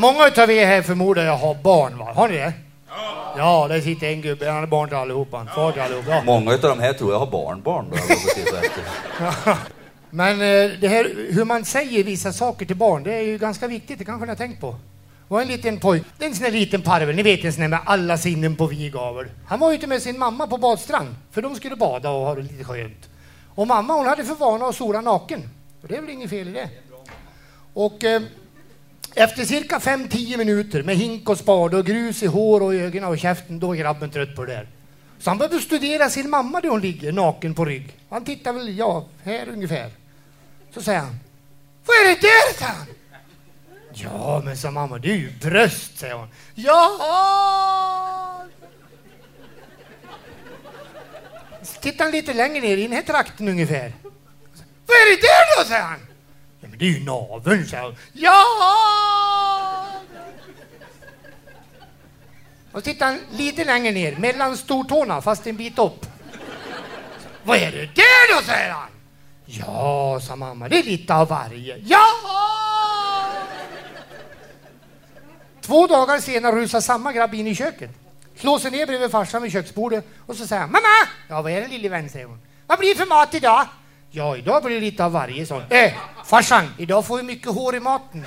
Många av er här förmodar jag har barn, va? Har ni det? Ja. Ja, där sitter en gubbe, han är barn till allihopa, far till allihopa. Ja. Många av de här tror jag har barnbarn. Då, Men eh, det här, hur man säger vissa saker till barn, det är ju ganska viktigt, det kanske ni har tänkt på. Det var en liten pojk, en sån där liten parvel, ni vet en sån där med alla sinnen på vid. Han var ute med sin mamma på badstrand, för de skulle bada och ha det lite skönt. Och mamma hon hade för vana att sola naken, och det är väl inget fel i det. Och eh, efter cirka 5-10 minuter med hink och spade och grus i hår och ögonen och käften, då är grabben trött på det där. Så han började studera sin mamma där hon ligger naken på rygg. Han tittar väl, ja, här ungefär. Så säger han, vad är det där? sa han. Ja, men sa mamma, det är ju bröst, säger hon. Jaha! Så tittar han lite längre ner i den här trakten ungefär. Vad är det där då, säger han. Ja, men det är ju naveln, säger hon. Jaha! Och tittar han lite längre ner, mellan stortårna, fast en bit upp. Vad är det där då, säger han. Ja, sa mamma, det är lite av varje. Ja! Två dagar senare rusar samma grabb in i köket. Slår sig ner bredvid farsan vid köksbordet och så säger han Mamma! Ja, vad är det lille vän, säger hon. Vad blir det för mat idag? Ja, idag blir det lite av varje, sån. Äh, eh, farsan, idag får vi mycket hår i maten.